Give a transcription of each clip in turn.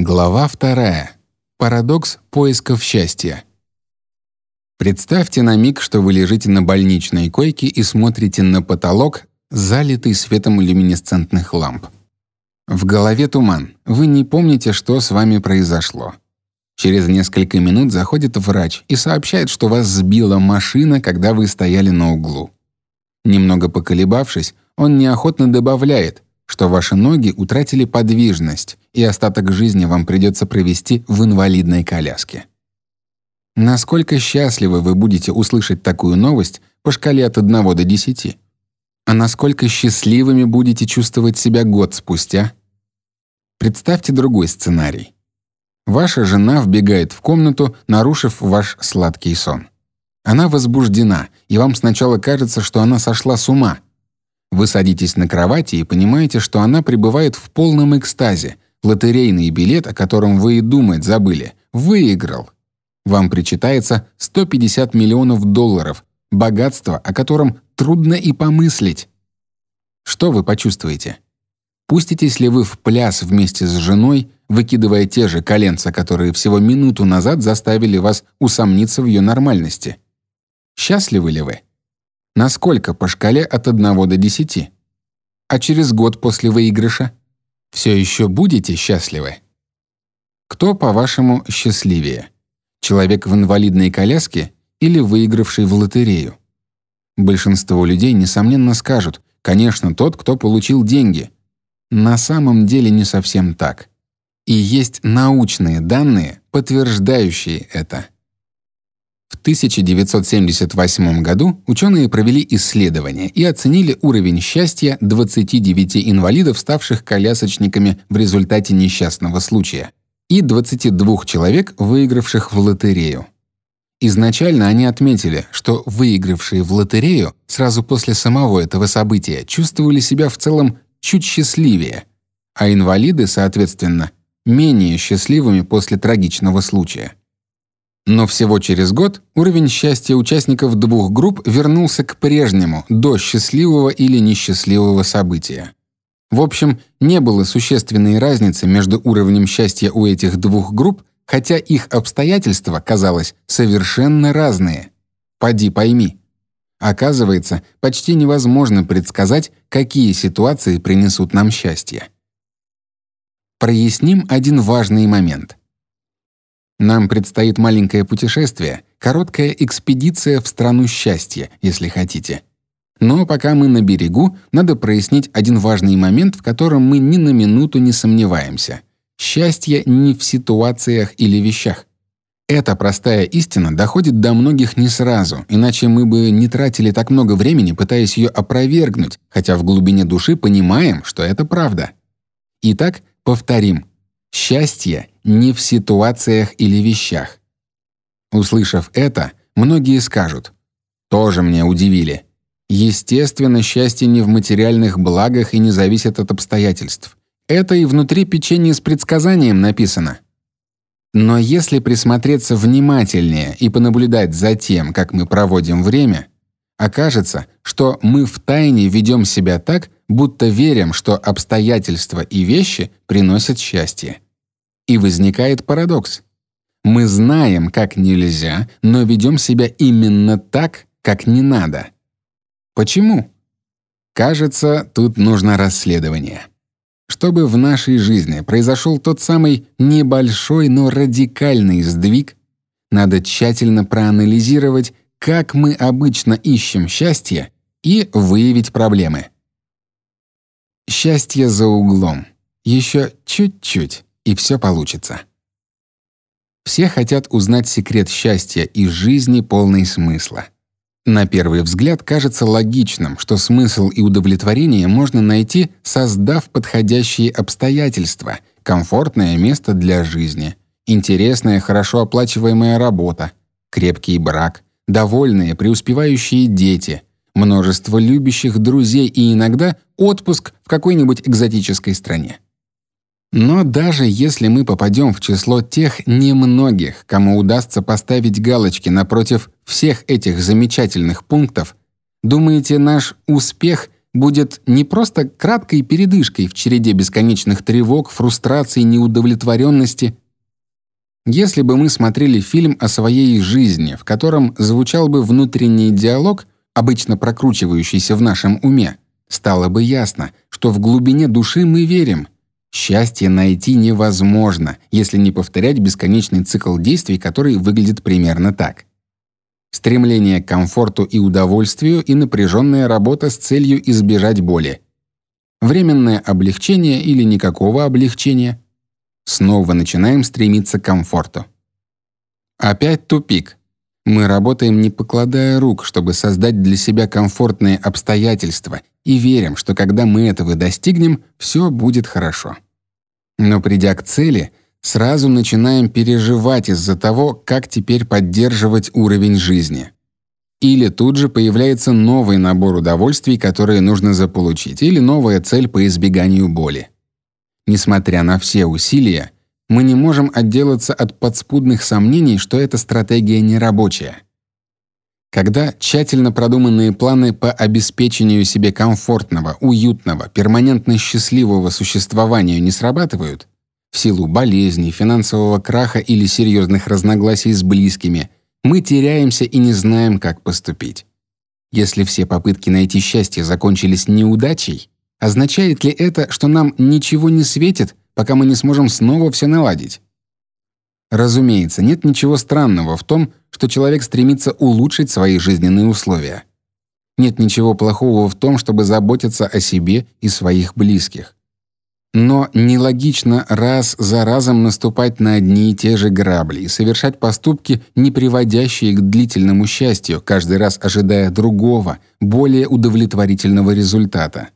Глава вторая. Парадокс поисков счастья. Представьте на миг, что вы лежите на больничной койке и смотрите на потолок, залитый светом люминесцентных ламп. В голове туман. Вы не помните, что с вами произошло. Через несколько минут заходит врач и сообщает, что вас сбила машина, когда вы стояли на углу. Немного поколебавшись, он неохотно добавляет, что ваши ноги утратили подвижность, и остаток жизни вам придется провести в инвалидной коляске. Насколько счастливы вы будете услышать такую новость по шкале от 1 до 10? А насколько счастливыми будете чувствовать себя год спустя? Представьте другой сценарий. Ваша жена вбегает в комнату, нарушив ваш сладкий сон. Она возбуждена, и вам сначала кажется, что она сошла с ума — вы садитесь на кровати и понимаете, что она пребывает в полном экстазе. Лотерейный билет, о котором вы и думать забыли, выиграл. Вам причитается 150 миллионов долларов, богатство, о котором трудно и помыслить. Что вы почувствуете? Пуститесь ли вы в пляс вместе с женой, выкидывая те же коленца, которые всего минуту назад заставили вас усомниться в ее нормальности? Счастливы ли вы? Насколько по шкале от 1 до 10? А через год после выигрыша? Все еще будете счастливы? Кто, по-вашему, счастливее? Человек в инвалидной коляске или выигравший в лотерею? Большинство людей, несомненно, скажут, конечно, тот, кто получил деньги. На самом деле не совсем так. И есть научные данные, подтверждающие это. В 1978 году ученые провели исследование и оценили уровень счастья 29 инвалидов, ставших колясочниками в результате несчастного случая, и 22 человек, выигравших в лотерею. Изначально они отметили, что выигравшие в лотерею сразу после самого этого события чувствовали себя в целом чуть счастливее, а инвалиды, соответственно, менее счастливыми после трагичного случая. Но всего через год уровень счастья участников двух групп вернулся к прежнему, до счастливого или несчастливого события. В общем, не было существенной разницы между уровнем счастья у этих двух групп, хотя их обстоятельства, казалось, совершенно разные. Поди пойми. Оказывается, почти невозможно предсказать, какие ситуации принесут нам счастье. Проясним один важный момент. Нам предстоит маленькое путешествие, короткая экспедиция в страну счастья, если хотите. Но пока мы на берегу, надо прояснить один важный момент, в котором мы ни на минуту не сомневаемся. Счастье не в ситуациях или вещах. Эта простая истина доходит до многих не сразу, иначе мы бы не тратили так много времени, пытаясь ее опровергнуть, хотя в глубине души понимаем, что это правда. Итак, повторим. Счастье не в ситуациях или вещах. Услышав это, многие скажут: "Тоже мне удивили. Естественно, счастье не в материальных благах и не зависит от обстоятельств. Это и внутри печенья с предсказанием написано". Но если присмотреться внимательнее и понаблюдать за тем, как мы проводим время, окажется, что мы втайне ведем себя так, будто верим, что обстоятельства и вещи приносят счастье. И возникает парадокс. Мы знаем, как нельзя, но ведем себя именно так, как не надо. Почему? Кажется, тут нужно расследование. Чтобы в нашей жизни произошел тот самый небольшой, но радикальный сдвиг, надо тщательно проанализировать, как мы обычно ищем счастье, и выявить проблемы. Счастье за углом. Еще чуть-чуть, и все получится. Все хотят узнать секрет счастья и жизни полной смысла. На первый взгляд кажется логичным, что смысл и удовлетворение можно найти, создав подходящие обстоятельства, комфортное место для жизни, интересная, хорошо оплачиваемая работа, крепкий брак, довольные, преуспевающие дети, множество любящих друзей и иногда отпуск в какой-нибудь экзотической стране. Но даже если мы попадем в число тех немногих, кому удастся поставить галочки напротив всех этих замечательных пунктов, думаете, наш успех будет не просто краткой передышкой в череде бесконечных тревог, фрустраций, неудовлетворенности. Если бы мы смотрели фильм о своей жизни, в котором звучал бы внутренний диалог, обычно прокручивающийся в нашем уме, стало бы ясно, что в глубине души мы верим. Счастье найти невозможно, если не повторять бесконечный цикл действий, который выглядит примерно так. Стремление к комфорту и удовольствию и напряженная работа с целью избежать боли. Временное облегчение или никакого облегчения. Снова начинаем стремиться к комфорту. Опять тупик. Мы работаем не покладая рук, чтобы создать для себя комфортные обстоятельства, и верим, что когда мы этого достигнем, все будет хорошо. Но придя к цели, сразу начинаем переживать из-за того, как теперь поддерживать уровень жизни. Или тут же появляется новый набор удовольствий, которые нужно заполучить, или новая цель по избеганию боли. Несмотря на все усилия, мы не можем отделаться от подспудных сомнений, что эта стратегия не рабочая. Когда тщательно продуманные планы по обеспечению себе комфортного, уютного, перманентно счастливого существования не срабатывают, в силу болезни, финансового краха или серьезных разногласий с близкими, мы теряемся и не знаем, как поступить. Если все попытки найти счастье закончились неудачей, означает ли это, что нам ничего не светит, пока мы не сможем снова все наладить. Разумеется, нет ничего странного в том, что человек стремится улучшить свои жизненные условия. Нет ничего плохого в том, чтобы заботиться о себе и своих близких. Но нелогично раз за разом наступать на одни и те же грабли и совершать поступки, не приводящие к длительному счастью, каждый раз ожидая другого, более удовлетворительного результата.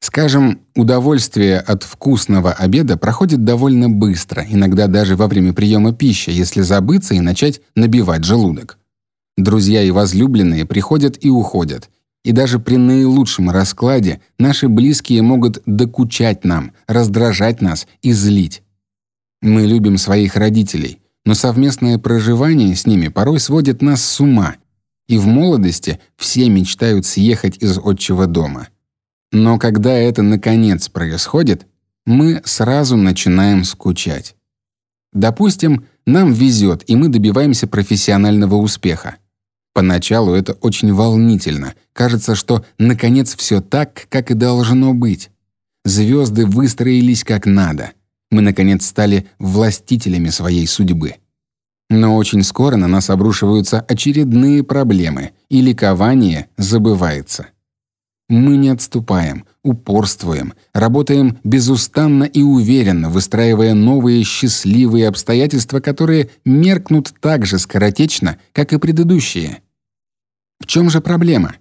Скажем, удовольствие от вкусного обеда проходит довольно быстро, иногда даже во время приема пищи, если забыться и начать набивать желудок. Друзья и возлюбленные приходят и уходят, и даже при наилучшем раскладе наши близкие могут докучать нам, раздражать нас и злить. Мы любим своих родителей, но совместное проживание с ними порой сводит нас с ума, и в молодости все мечтают съехать из отчего дома. Но когда это наконец происходит, мы сразу начинаем скучать. Допустим, нам везет, и мы добиваемся профессионального успеха. Поначалу это очень волнительно. Кажется, что наконец все так, как и должно быть. Звезды выстроились как надо. Мы наконец стали властителями своей судьбы. Но очень скоро на нас обрушиваются очередные проблемы, и ликование забывается. Мы не отступаем, упорствуем, работаем безустанно и уверенно, выстраивая новые счастливые обстоятельства, которые меркнут так же скоротечно, как и предыдущие. В чем же проблема?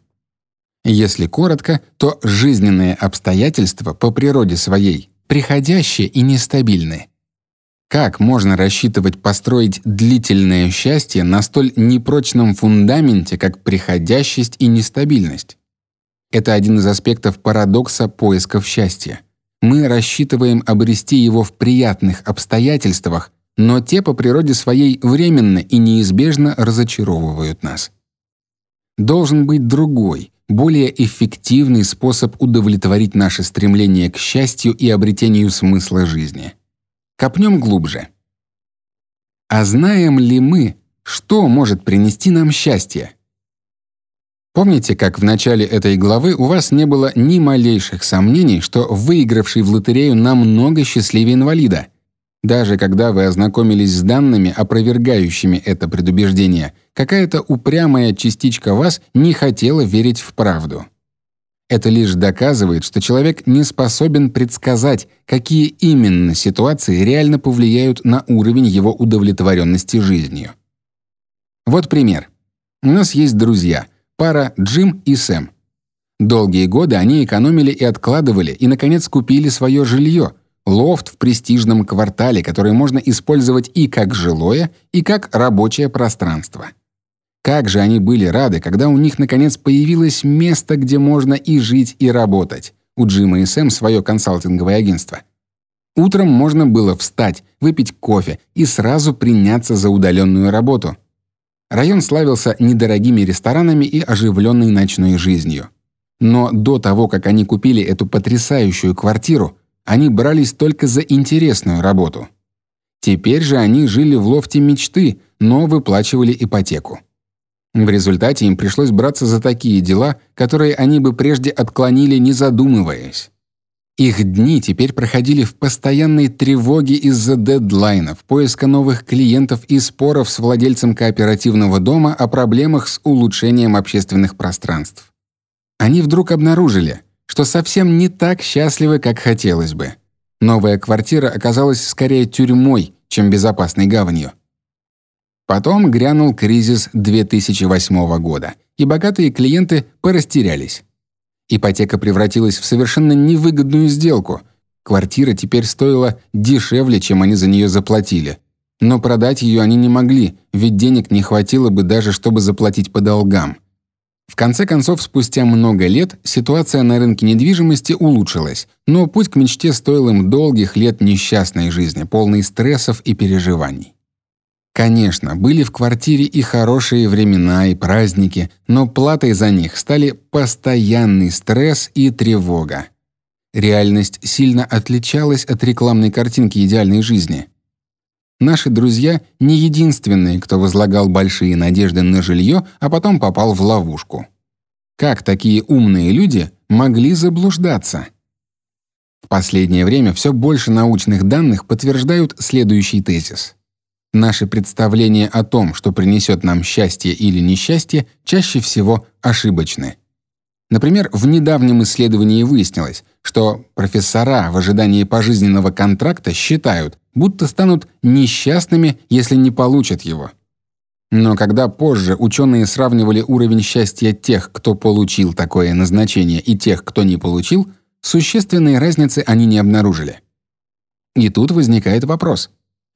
Если коротко, то жизненные обстоятельства по природе своей приходящие и нестабильны. Как можно рассчитывать построить длительное счастье на столь непрочном фундаменте, как приходящесть и нестабильность? Это один из аспектов парадокса поисков счастья. Мы рассчитываем обрести его в приятных обстоятельствах, но те по природе своей временно и неизбежно разочаровывают нас. Должен быть другой, более эффективный способ удовлетворить наше стремление к счастью и обретению смысла жизни. Копнем глубже. А знаем ли мы, что может принести нам счастье? Помните, как в начале этой главы у вас не было ни малейших сомнений, что выигравший в лотерею намного счастливее инвалида? Даже когда вы ознакомились с данными, опровергающими это предубеждение, какая-то упрямая частичка вас не хотела верить в правду. Это лишь доказывает, что человек не способен предсказать, какие именно ситуации реально повлияют на уровень его удовлетворенности жизнью. Вот пример. У нас есть друзья — Пара Джим и Сэм. Долгие годы они экономили и откладывали, и, наконец, купили свое жилье — лофт в престижном квартале, который можно использовать и как жилое, и как рабочее пространство. Как же они были рады, когда у них, наконец, появилось место, где можно и жить, и работать. У Джима и Сэм свое консалтинговое агентство. Утром можно было встать, выпить кофе и сразу приняться за удаленную работу — Район славился недорогими ресторанами и оживленной ночной жизнью. Но до того, как они купили эту потрясающую квартиру, они брались только за интересную работу. Теперь же они жили в лофте мечты, но выплачивали ипотеку. В результате им пришлось браться за такие дела, которые они бы прежде отклонили, не задумываясь. Их дни теперь проходили в постоянной тревоге из-за дедлайнов, поиска новых клиентов и споров с владельцем кооперативного дома о проблемах с улучшением общественных пространств. Они вдруг обнаружили, что совсем не так счастливы, как хотелось бы. Новая квартира оказалась скорее тюрьмой, чем безопасной гаванью. Потом грянул кризис 2008 года, и богатые клиенты порастерялись. Ипотека превратилась в совершенно невыгодную сделку. Квартира теперь стоила дешевле, чем они за нее заплатили. Но продать ее они не могли, ведь денег не хватило бы даже, чтобы заплатить по долгам. В конце концов, спустя много лет ситуация на рынке недвижимости улучшилась, но путь к мечте стоил им долгих лет несчастной жизни, полной стрессов и переживаний. Конечно, были в квартире и хорошие времена, и праздники, но платой за них стали постоянный стресс и тревога. Реальность сильно отличалась от рекламной картинки идеальной жизни. Наши друзья не единственные, кто возлагал большие надежды на жилье, а потом попал в ловушку. Как такие умные люди могли заблуждаться? В последнее время все больше научных данных подтверждают следующий тезис. Наши представления о том, что принесет нам счастье или несчастье, чаще всего ошибочны. Например, в недавнем исследовании выяснилось, что профессора в ожидании пожизненного контракта считают, будто станут несчастными, если не получат его. Но когда позже ученые сравнивали уровень счастья тех, кто получил такое назначение, и тех, кто не получил, существенной разницы они не обнаружили. И тут возникает вопрос: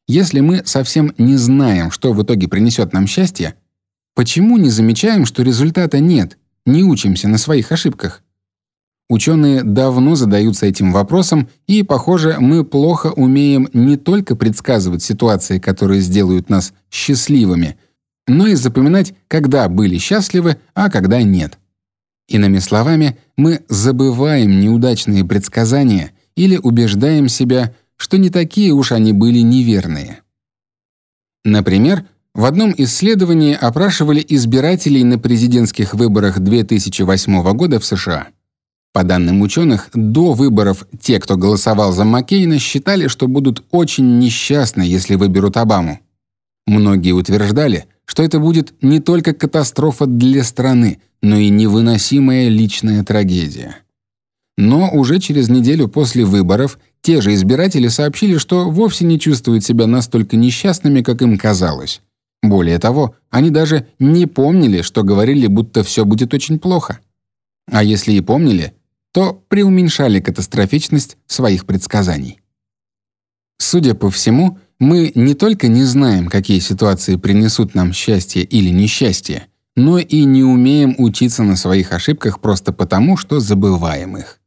если мы совсем не знаем, что в итоге принесет нам счастье, почему не замечаем, что результата нет, не учимся на своих ошибках? Ученые давно задаются этим вопросом, и, похоже, мы плохо умеем не только предсказывать ситуации, которые сделают нас счастливыми, но и запоминать, когда были счастливы, а когда нет. Иными словами, мы забываем неудачные предсказания или убеждаем себя, что не такие уж они были неверные. Например, в одном исследовании опрашивали избирателей на президентских выборах 2008 года в США. По данным ученых, до выборов те, кто голосовал за Маккейна, считали, что будут очень несчастны, если выберут Обаму. Многие утверждали, что это будет не только катастрофа для страны, но и невыносимая личная трагедия. Но уже через неделю после выборов те же избиратели сообщили, что вовсе не чувствуют себя настолько несчастными, как им казалось. Более того, они даже не помнили, что говорили, будто все будет очень плохо. А если и помнили, то преуменьшали катастрофичность своих предсказаний. Судя по всему, мы не только не знаем, какие ситуации принесут нам счастье или несчастье, но и не умеем учиться на своих ошибках просто потому, что забываем их.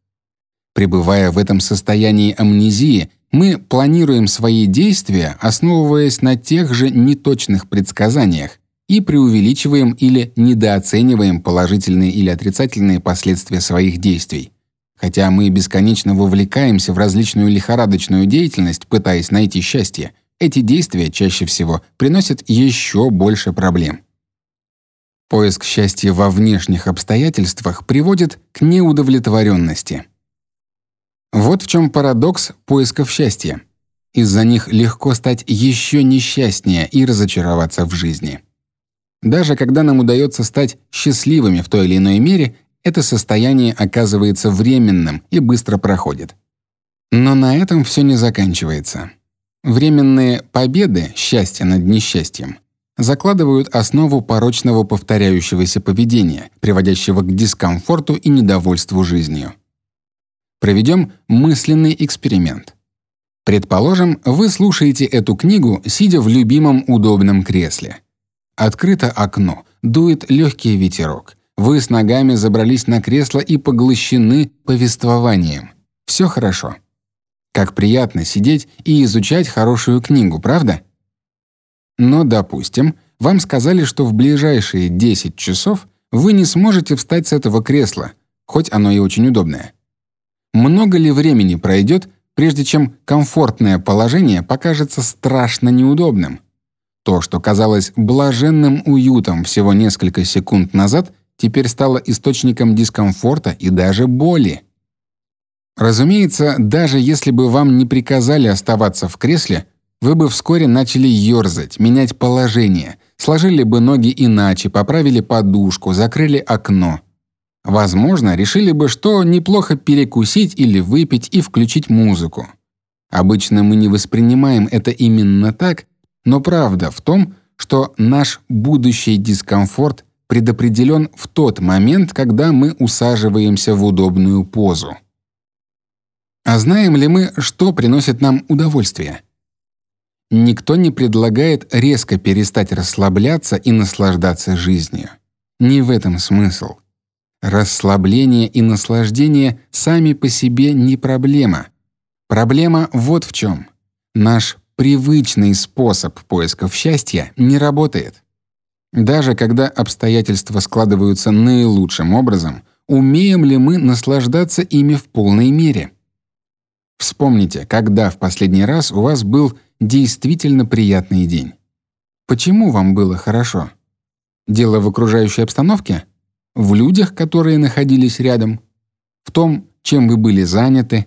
Пребывая в этом состоянии амнезии, мы планируем свои действия, основываясь на тех же неточных предсказаниях, и преувеличиваем или недооцениваем положительные или отрицательные последствия своих действий. Хотя мы бесконечно вовлекаемся в различную лихорадочную деятельность, пытаясь найти счастье, эти действия чаще всего приносят еще больше проблем. Поиск счастья во внешних обстоятельствах приводит к неудовлетворенности. Вот в чем парадокс поисков счастья. Из-за них легко стать еще несчастнее и разочароваться в жизни. Даже когда нам удается стать счастливыми в той или иной мере, это состояние оказывается временным и быстро проходит. Но на этом все не заканчивается. Временные победы, счастья над несчастьем, закладывают основу порочного повторяющегося поведения, приводящего к дискомфорту и недовольству жизнью. Проведем мысленный эксперимент. Предположим, вы слушаете эту книгу, сидя в любимом удобном кресле. Открыто окно, дует легкий ветерок. Вы с ногами забрались на кресло и поглощены повествованием. Все хорошо. Как приятно сидеть и изучать хорошую книгу, правда? Но, допустим, вам сказали, что в ближайшие 10 часов вы не сможете встать с этого кресла, хоть оно и очень удобное. Много ли времени пройдет, прежде чем комфортное положение покажется страшно неудобным? То, что казалось блаженным уютом всего несколько секунд назад, теперь стало источником дискомфорта и даже боли. Разумеется, даже если бы вам не приказали оставаться в кресле, вы бы вскоре начали ерзать, менять положение, сложили бы ноги иначе, поправили подушку, закрыли окно. Возможно, решили бы, что неплохо перекусить или выпить и включить музыку. Обычно мы не воспринимаем это именно так, но правда в том, что наш будущий дискомфорт предопределен в тот момент, когда мы усаживаемся в удобную позу. А знаем ли мы, что приносит нам удовольствие? Никто не предлагает резко перестать расслабляться и наслаждаться жизнью. Не в этом смысл. Расслабление и наслаждение сами по себе не проблема. Проблема вот в чем. Наш привычный способ поисков счастья не работает. Даже когда обстоятельства складываются наилучшим образом, умеем ли мы наслаждаться ими в полной мере? Вспомните, когда в последний раз у вас был действительно приятный день. Почему вам было хорошо? Дело в окружающей обстановке? В людях, которые находились рядом, в том, чем вы были заняты,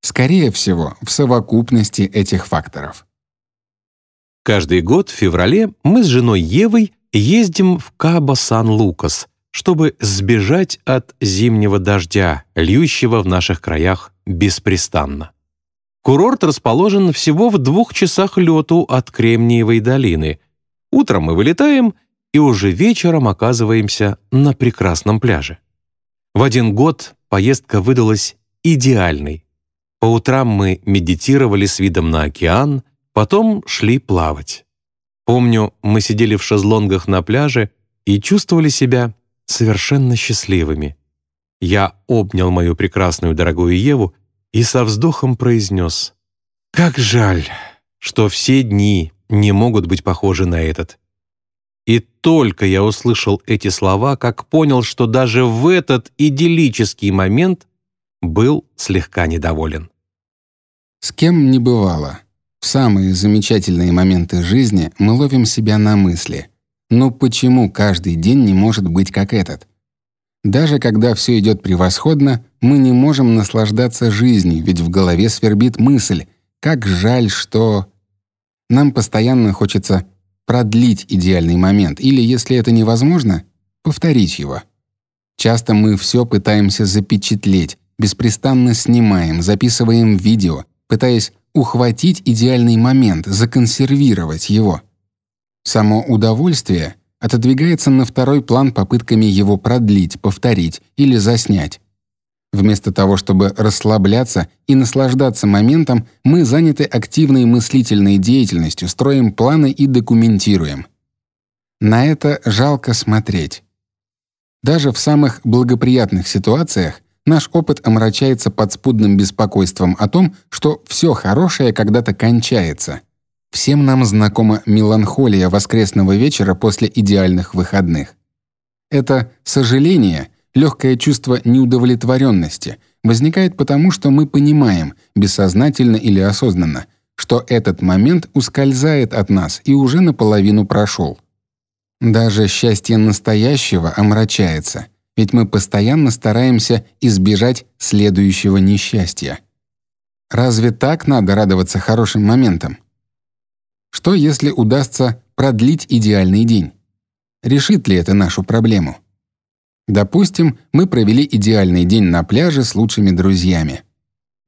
скорее всего, в совокупности этих факторов. Каждый год в феврале мы с женой Евой ездим в Кабо-Сан-Лукас, чтобы сбежать от зимнего дождя, льющего в наших краях беспрестанно. Курорт расположен всего в двух часах лету от Кремниевой долины. Утром мы вылетаем — и уже вечером оказываемся на прекрасном пляже. В один год поездка выдалась идеальной. По утрам мы медитировали с видом на океан, потом шли плавать. Помню, мы сидели в шезлонгах на пляже и чувствовали себя совершенно счастливыми. Я обнял мою прекрасную дорогую Еву и со вздохом произнес «Как жаль, что все дни не могут быть похожи на этот. И только я услышал эти слова, как понял, что даже в этот идиллический момент был слегка недоволен. С кем не бывало. В самые замечательные моменты жизни мы ловим себя на мысли. Но почему каждый день не может быть как этот? Даже когда все идет превосходно, мы не можем наслаждаться жизнью, ведь в голове свербит мысль: как жаль, что нам постоянно хочется продлить идеальный момент или, если это невозможно, повторить его. Часто мы все пытаемся запечатлеть, беспрестанно снимаем, записываем видео, пытаясь ухватить идеальный момент, законсервировать его. Само удовольствие отодвигается на второй план попытками его продлить, повторить или заснять. Вместо того, чтобы расслабляться и наслаждаться моментом, мы заняты активной мыслительной деятельностью, строим планы и документируем. На это жалко смотреть. Даже в самых благоприятных ситуациях наш опыт омрачается подспудным беспокойством о том, что все хорошее когда-то кончается. Всем нам знакома меланхолия воскресного вечера после идеальных выходных. Это сожаление — Легкое чувство неудовлетворенности возникает потому, что мы понимаем, бессознательно или осознанно, что этот момент ускользает от нас и уже наполовину прошел. Даже счастье настоящего омрачается, ведь мы постоянно стараемся избежать следующего несчастья. Разве так надо радоваться хорошим моментам? Что если удастся продлить идеальный день? Решит ли это нашу проблему? Допустим, мы провели идеальный день на пляже с лучшими друзьями.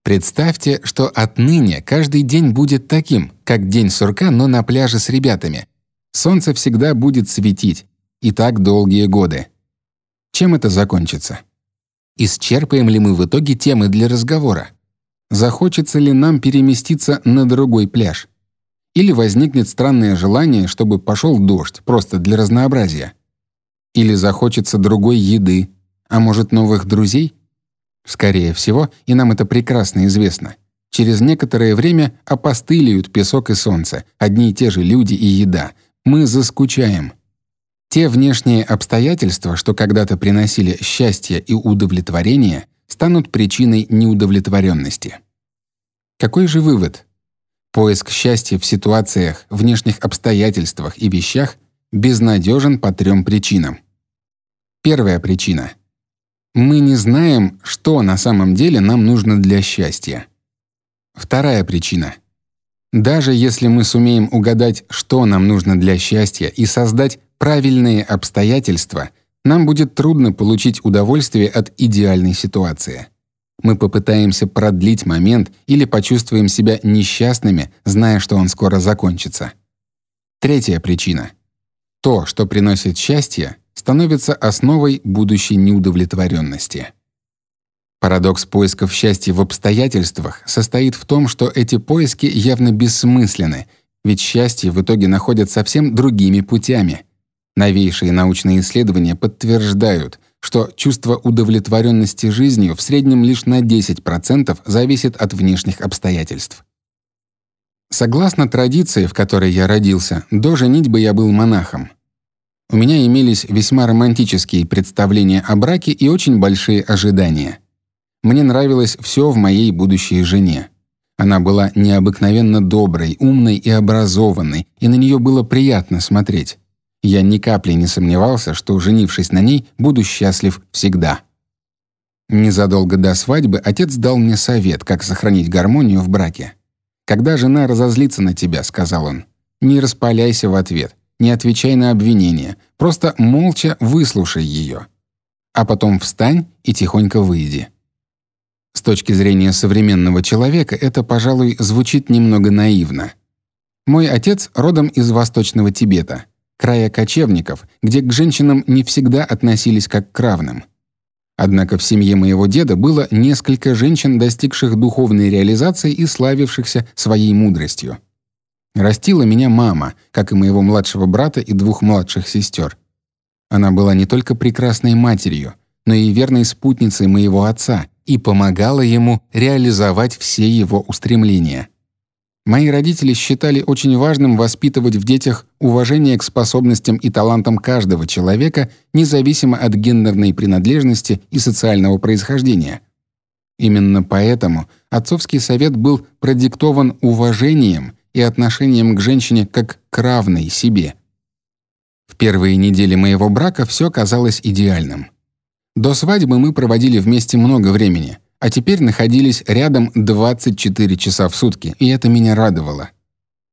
Представьте, что отныне каждый день будет таким, как день сурка, но на пляже с ребятами. Солнце всегда будет светить, и так долгие годы. Чем это закончится? Исчерпаем ли мы в итоге темы для разговора? Захочется ли нам переместиться на другой пляж? Или возникнет странное желание, чтобы пошел дождь, просто для разнообразия? Или захочется другой еды, а может, новых друзей? Скорее всего, и нам это прекрасно известно. Через некоторое время опостылеют песок и солнце, одни и те же люди и еда. Мы заскучаем. Те внешние обстоятельства, что когда-то приносили счастье и удовлетворение, станут причиной неудовлетворенности. Какой же вывод? Поиск счастья в ситуациях, внешних обстоятельствах и вещах безнадежен по трем причинам. Первая причина. Мы не знаем, что на самом деле нам нужно для счастья. Вторая причина. Даже если мы сумеем угадать, что нам нужно для счастья и создать правильные обстоятельства, нам будет трудно получить удовольствие от идеальной ситуации. Мы попытаемся продлить момент или почувствуем себя несчастными, зная, что он скоро закончится. Третья причина. То, что приносит счастье, становится основой будущей неудовлетворенности. Парадокс поисков счастья в обстоятельствах состоит в том, что эти поиски явно бессмысленны, ведь счастье в итоге находят совсем другими путями. Новейшие научные исследования подтверждают, что чувство удовлетворенности жизнью в среднем лишь на 10% зависит от внешних обстоятельств. Согласно традиции, в которой я родился, до женитьбы я был монахом. У меня имелись весьма романтические представления о браке и очень большие ожидания. Мне нравилось все в моей будущей жене. Она была необыкновенно доброй, умной и образованной, и на нее было приятно смотреть. Я ни капли не сомневался, что, женившись на ней, буду счастлив всегда. Незадолго до свадьбы отец дал мне совет, как сохранить гармонию в браке. «Когда жена разозлится на тебя», — сказал он, — «не распаляйся в ответ, не отвечай на обвинения, просто молча выслушай ее. А потом встань и тихонько выйди». С точки зрения современного человека это, пожалуй, звучит немного наивно. Мой отец родом из Восточного Тибета, края кочевников, где к женщинам не всегда относились как к равным. Однако в семье моего деда было несколько женщин, достигших духовной реализации и славившихся своей мудростью. Растила меня мама, как и моего младшего брата и двух младших сестер. Она была не только прекрасной матерью, но и верной спутницей моего отца и помогала ему реализовать все его устремления. Мои родители считали очень важным воспитывать в детях уважение к способностям и талантам каждого человека, независимо от гендерной принадлежности и социального происхождения. Именно поэтому отцовский совет был продиктован уважением и отношением к женщине как к равной себе. В первые недели моего брака все казалось идеальным. До свадьбы мы проводили вместе много времени — а теперь находились рядом 24 часа в сутки, и это меня радовало.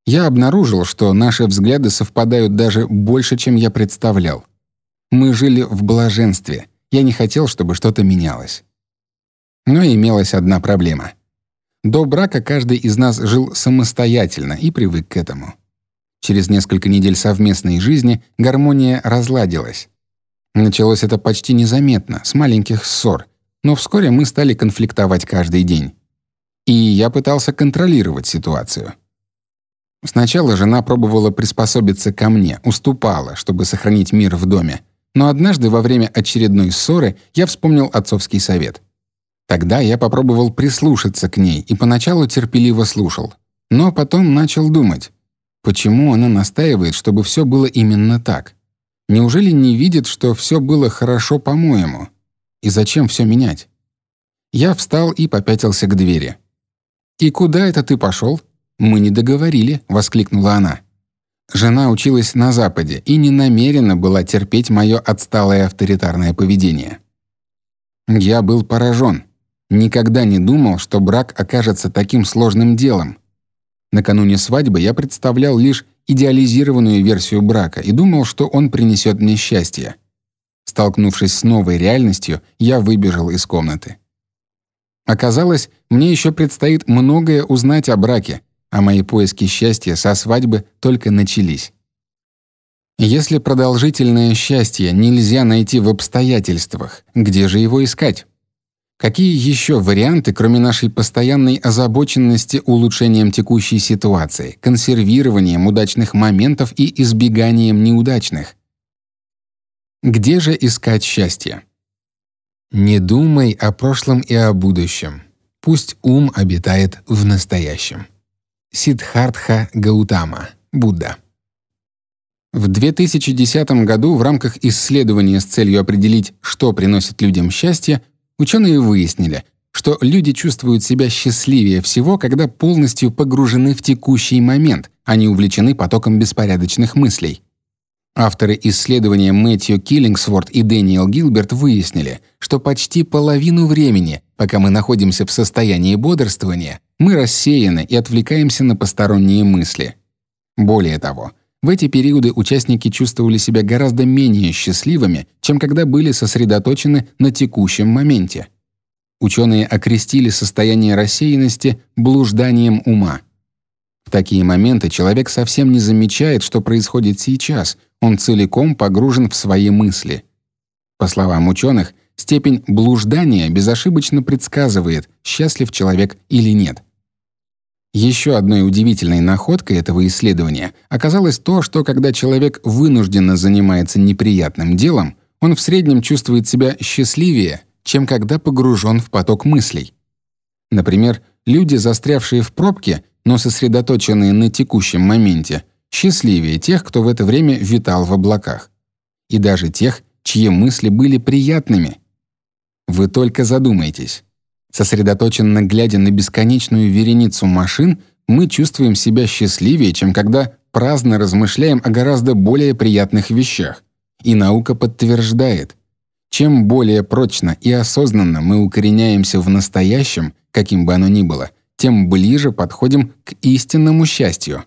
Я обнаружил, что наши взгляды совпадают даже больше, чем я представлял. Мы жили в блаженстве. Я не хотел, чтобы что-то менялось. Но имелась одна проблема. До брака каждый из нас жил самостоятельно и привык к этому. Через несколько недель совместной жизни гармония разладилась. Началось это почти незаметно, с маленьких ссор — но вскоре мы стали конфликтовать каждый день. И я пытался контролировать ситуацию. Сначала жена пробовала приспособиться ко мне, уступала, чтобы сохранить мир в доме. Но однажды во время очередной ссоры я вспомнил отцовский совет. Тогда я попробовал прислушаться к ней и поначалу терпеливо слушал. Но потом начал думать, почему она настаивает, чтобы все было именно так? Неужели не видит, что все было хорошо по-моему? И зачем все менять? Я встал и попятился к двери. «И куда это ты пошел?» «Мы не договорили», — воскликнула она. Жена училась на Западе и не намерена была терпеть мое отсталое авторитарное поведение. Я был поражен. Никогда не думал, что брак окажется таким сложным делом. Накануне свадьбы я представлял лишь идеализированную версию брака и думал, что он принесет мне счастье. Столкнувшись с новой реальностью, я выбежал из комнаты. Оказалось, мне еще предстоит многое узнать о браке, а мои поиски счастья со свадьбы только начались. Если продолжительное счастье нельзя найти в обстоятельствах, где же его искать? Какие еще варианты, кроме нашей постоянной озабоченности улучшением текущей ситуации, консервированием удачных моментов и избеганием неудачных? Где же искать счастье? Не думай о прошлом и о будущем. Пусть ум обитает в настоящем. Сиддхартха Гаутама, Будда. В 2010 году в рамках исследования с целью определить, что приносит людям счастье, ученые выяснили, что люди чувствуют себя счастливее всего, когда полностью погружены в текущий момент, а не увлечены потоком беспорядочных мыслей. Авторы исследования Мэтью Киллингсворт и Дэниел Гилберт выяснили, что почти половину времени, пока мы находимся в состоянии бодрствования, мы рассеяны и отвлекаемся на посторонние мысли. Более того, в эти периоды участники чувствовали себя гораздо менее счастливыми, чем когда были сосредоточены на текущем моменте. Ученые окрестили состояние рассеянности блужданием ума. В такие моменты человек совсем не замечает, что происходит сейчас, он целиком погружен в свои мысли. По словам ученых, степень блуждания безошибочно предсказывает, счастлив человек или нет. Еще одной удивительной находкой этого исследования оказалось то, что когда человек вынужденно занимается неприятным делом, он в среднем чувствует себя счастливее, чем когда погружен в поток мыслей. Например, люди, застрявшие в пробке, но сосредоточенные на текущем моменте, счастливее тех, кто в это время витал в облаках. И даже тех, чьи мысли были приятными. Вы только задумайтесь. Сосредоточенно глядя на бесконечную вереницу машин, мы чувствуем себя счастливее, чем когда праздно размышляем о гораздо более приятных вещах. И наука подтверждает, чем более прочно и осознанно мы укореняемся в настоящем, каким бы оно ни было, тем ближе подходим к истинному счастью.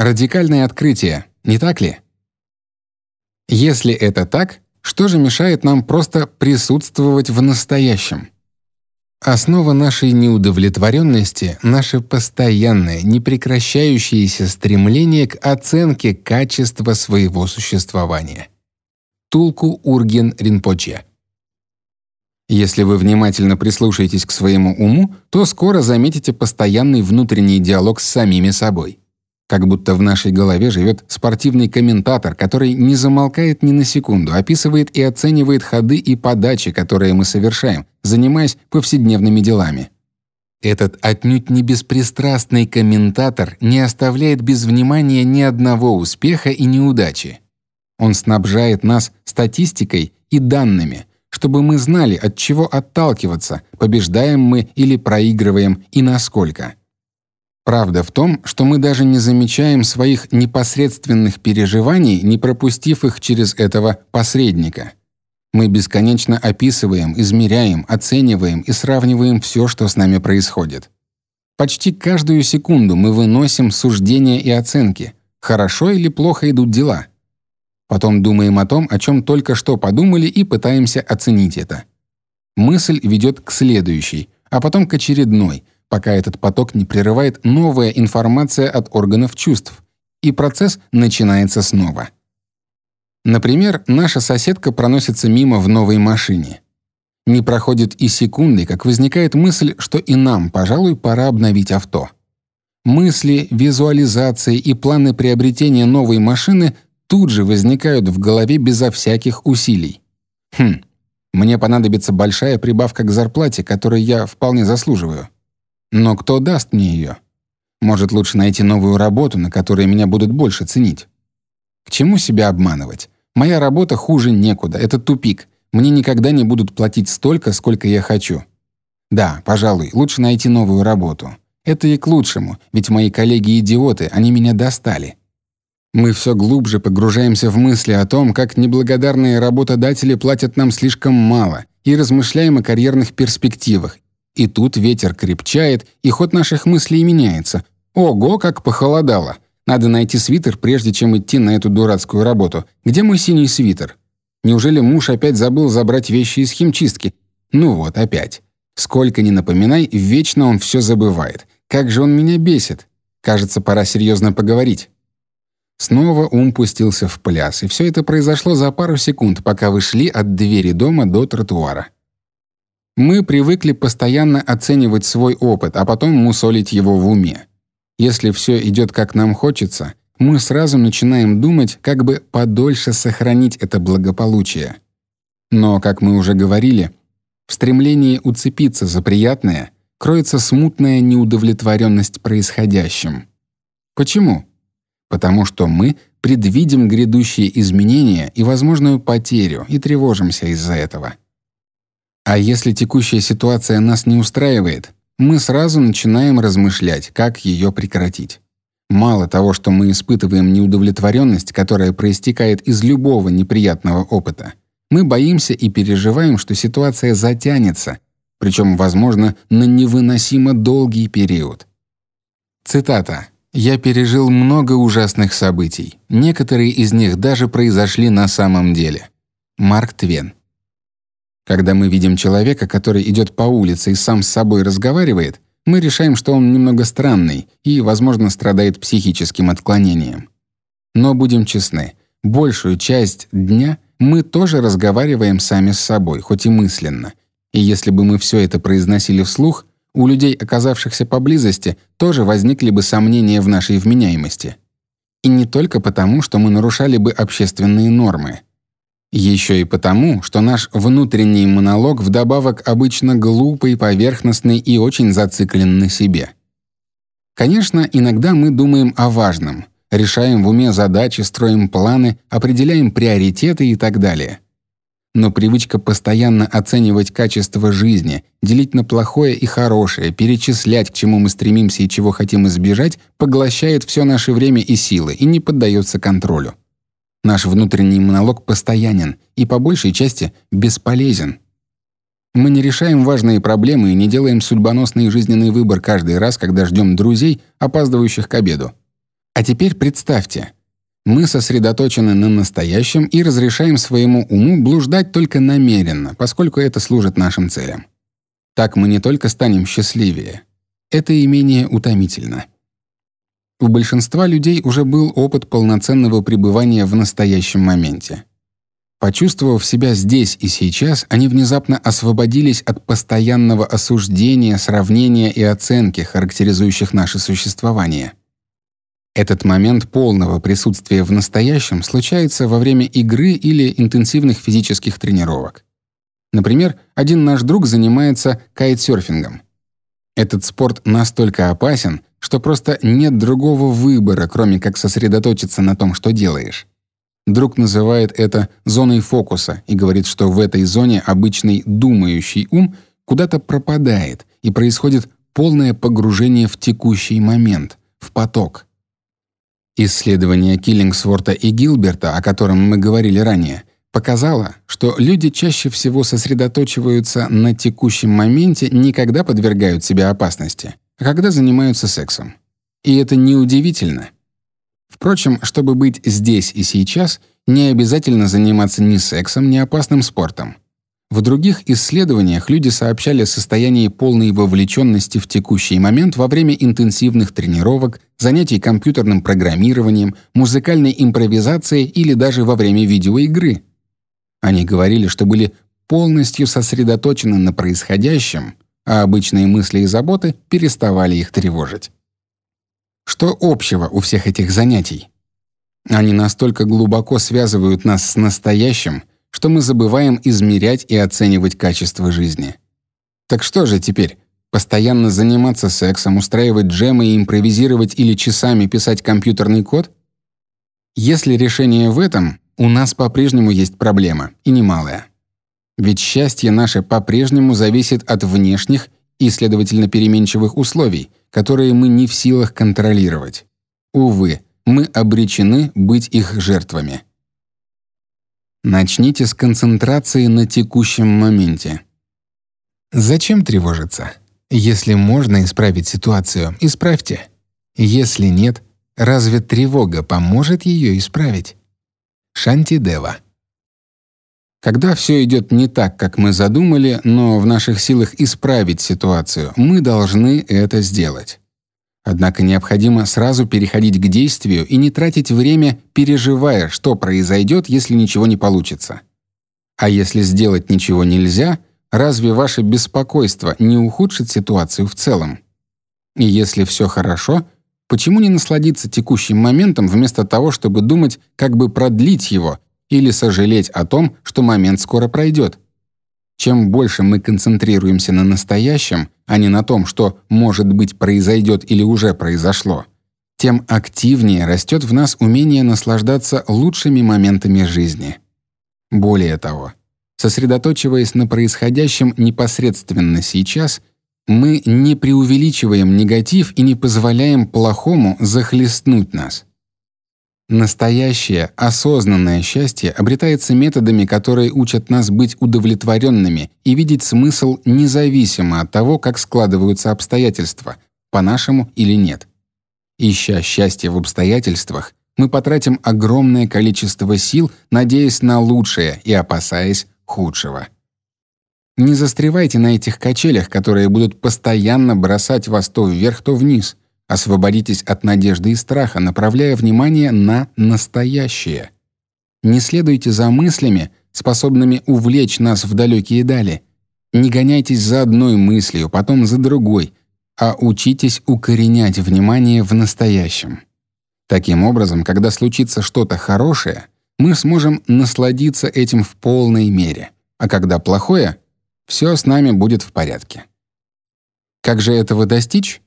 Радикальное открытие, не так ли? Если это так, что же мешает нам просто присутствовать в настоящем? Основа нашей неудовлетворенности — наше постоянное, непрекращающееся стремление к оценке качества своего существования. Тулку Урген Ринпоче Если вы внимательно прислушаетесь к своему уму, то скоро заметите постоянный внутренний диалог с самими собой. Как будто в нашей голове живет спортивный комментатор, который не замолкает ни на секунду, описывает и оценивает ходы и подачи, которые мы совершаем, занимаясь повседневными делами. Этот отнюдь не беспристрастный комментатор не оставляет без внимания ни одного успеха и неудачи. Он снабжает нас статистикой и данными, чтобы мы знали, от чего отталкиваться, побеждаем мы или проигрываем и насколько. Правда в том, что мы даже не замечаем своих непосредственных переживаний, не пропустив их через этого посредника. Мы бесконечно описываем, измеряем, оцениваем и сравниваем все, что с нами происходит. Почти каждую секунду мы выносим суждения и оценки, хорошо или плохо идут дела. Потом думаем о том, о чем только что подумали и пытаемся оценить это. Мысль ведет к следующей, а потом к очередной, пока этот поток не прерывает новая информация от органов чувств, и процесс начинается снова. Например, наша соседка проносится мимо в новой машине. Не проходит и секунды, как возникает мысль, что и нам, пожалуй, пора обновить авто. Мысли, визуализации и планы приобретения новой машины тут же возникают в голове безо всяких усилий. Хм, мне понадобится большая прибавка к зарплате, которую я вполне заслуживаю. Но кто даст мне ее? Может, лучше найти новую работу, на которой меня будут больше ценить? К чему себя обманывать? Моя работа хуже некуда, это тупик. Мне никогда не будут платить столько, сколько я хочу. Да, пожалуй, лучше найти новую работу. Это и к лучшему, ведь мои коллеги идиоты, они меня достали. Мы все глубже погружаемся в мысли о том, как неблагодарные работодатели платят нам слишком мало, и размышляем о карьерных перспективах, и тут ветер крепчает, и ход наших мыслей меняется. Ого, как похолодало. Надо найти свитер, прежде чем идти на эту дурацкую работу. Где мой синий свитер? Неужели муж опять забыл забрать вещи из химчистки? Ну вот, опять. Сколько ни напоминай, вечно он все забывает. Как же он меня бесит. Кажется, пора серьезно поговорить. Снова ум пустился в пляс, и все это произошло за пару секунд, пока вы шли от двери дома до тротуара. Мы привыкли постоянно оценивать свой опыт, а потом мусолить его в уме. Если все идет как нам хочется, мы сразу начинаем думать, как бы подольше сохранить это благополучие. Но, как мы уже говорили, в стремлении уцепиться за приятное кроется смутная неудовлетворенность происходящим. Почему? Потому что мы предвидим грядущие изменения и возможную потерю и тревожимся из-за этого. А если текущая ситуация нас не устраивает, мы сразу начинаем размышлять, как ее прекратить. Мало того, что мы испытываем неудовлетворенность, которая проистекает из любого неприятного опыта, мы боимся и переживаем, что ситуация затянется, причем, возможно, на невыносимо долгий период. Цитата. «Я пережил много ужасных событий. Некоторые из них даже произошли на самом деле». Марк Твен. Когда мы видим человека, который идет по улице и сам с собой разговаривает, мы решаем, что он немного странный и, возможно, страдает психическим отклонением. Но будем честны, большую часть дня мы тоже разговариваем сами с собой, хоть и мысленно. И если бы мы все это произносили вслух, у людей, оказавшихся поблизости, тоже возникли бы сомнения в нашей вменяемости. И не только потому, что мы нарушали бы общественные нормы. Еще и потому, что наш внутренний монолог вдобавок обычно глупый, поверхностный и очень зациклен на себе. Конечно, иногда мы думаем о важном, решаем в уме задачи, строим планы, определяем приоритеты и так далее. Но привычка постоянно оценивать качество жизни, делить на плохое и хорошее, перечислять, к чему мы стремимся и чего хотим избежать, поглощает все наше время и силы и не поддается контролю. Наш внутренний монолог постоянен и по большей части бесполезен. Мы не решаем важные проблемы и не делаем судьбоносный жизненный выбор каждый раз, когда ждем друзей, опаздывающих к обеду. А теперь представьте, мы сосредоточены на настоящем и разрешаем своему уму блуждать только намеренно, поскольку это служит нашим целям. Так мы не только станем счастливее, это и менее утомительно. У большинства людей уже был опыт полноценного пребывания в настоящем моменте. Почувствовав себя здесь и сейчас, они внезапно освободились от постоянного осуждения, сравнения и оценки, характеризующих наше существование. Этот момент полного присутствия в настоящем случается во время игры или интенсивных физических тренировок. Например, один наш друг занимается кайтсерфингом. Этот спорт настолько опасен, что просто нет другого выбора, кроме как сосредоточиться на том, что делаешь. Друг называет это зоной фокуса и говорит, что в этой зоне обычный думающий ум куда-то пропадает и происходит полное погружение в текущий момент, в поток. Исследование Киллингсворта и Гилберта, о котором мы говорили ранее, показало, что люди чаще всего сосредотачиваются на текущем моменте, никогда подвергают себя опасности когда занимаются сексом. И это неудивительно. Впрочем, чтобы быть здесь и сейчас, не обязательно заниматься ни сексом, ни опасным спортом. В других исследованиях люди сообщали о состоянии полной вовлеченности в текущий момент во время интенсивных тренировок, занятий компьютерным программированием, музыкальной импровизацией или даже во время видеоигры. Они говорили, что были полностью сосредоточены на происходящем а обычные мысли и заботы переставали их тревожить. Что общего у всех этих занятий? Они настолько глубоко связывают нас с настоящим, что мы забываем измерять и оценивать качество жизни. Так что же теперь? Постоянно заниматься сексом, устраивать джемы и импровизировать или часами писать компьютерный код? Если решение в этом, у нас по-прежнему есть проблема, и немалая. Ведь счастье наше по-прежнему зависит от внешних и, следовательно, переменчивых условий, которые мы не в силах контролировать. Увы, мы обречены быть их жертвами. Начните с концентрации на текущем моменте. Зачем тревожиться? Если можно исправить ситуацию, исправьте. Если нет, разве тревога поможет ее исправить? Шанти Дева когда все идет не так, как мы задумали, но в наших силах исправить ситуацию, мы должны это сделать. Однако необходимо сразу переходить к действию и не тратить время, переживая, что произойдет, если ничего не получится. А если сделать ничего нельзя, разве ваше беспокойство не ухудшит ситуацию в целом? И если все хорошо, почему не насладиться текущим моментом вместо того, чтобы думать, как бы продлить его или сожалеть о том, что момент скоро пройдет. Чем больше мы концентрируемся на настоящем, а не на том, что, может быть, произойдет или уже произошло, тем активнее растет в нас умение наслаждаться лучшими моментами жизни. Более того, сосредоточиваясь на происходящем непосредственно сейчас, мы не преувеличиваем негатив и не позволяем плохому захлестнуть нас. Настоящее, осознанное счастье обретается методами, которые учат нас быть удовлетворенными и видеть смысл независимо от того, как складываются обстоятельства, по-нашему или нет. Ища счастье в обстоятельствах, мы потратим огромное количество сил, надеясь на лучшее и опасаясь худшего. Не застревайте на этих качелях, которые будут постоянно бросать вас то вверх, то вниз. Освободитесь от надежды и страха, направляя внимание на настоящее. Не следуйте за мыслями, способными увлечь нас в далекие дали. Не гоняйтесь за одной мыслью, потом за другой, а учитесь укоренять внимание в настоящем. Таким образом, когда случится что-то хорошее, мы сможем насладиться этим в полной мере, а когда плохое, все с нами будет в порядке. Как же этого достичь?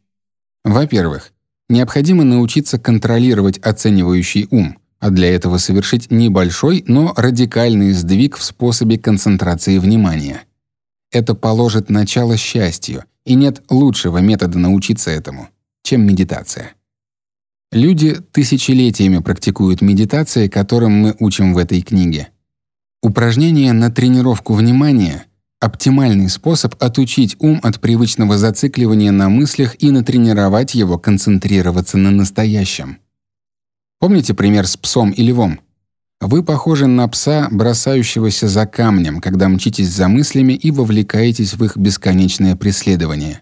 Во-первых, необходимо научиться контролировать оценивающий ум, а для этого совершить небольшой, но радикальный сдвиг в способе концентрации внимания. Это положит начало счастью, и нет лучшего метода научиться этому, чем медитация. Люди тысячелетиями практикуют медитации, которым мы учим в этой книге. Упражнение на тренировку внимания оптимальный способ отучить ум от привычного зацикливания на мыслях и натренировать его концентрироваться на настоящем. Помните пример с псом и львом? Вы похожи на пса, бросающегося за камнем, когда мчитесь за мыслями и вовлекаетесь в их бесконечное преследование.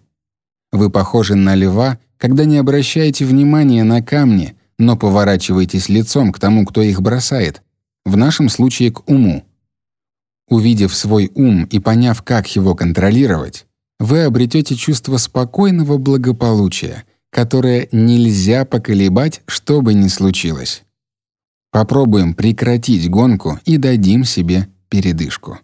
Вы похожи на льва, когда не обращаете внимания на камни, но поворачиваетесь лицом к тому, кто их бросает, в нашем случае к уму. Увидев свой ум и поняв, как его контролировать, вы обретете чувство спокойного благополучия, которое нельзя поколебать, что бы ни случилось. Попробуем прекратить гонку и дадим себе передышку.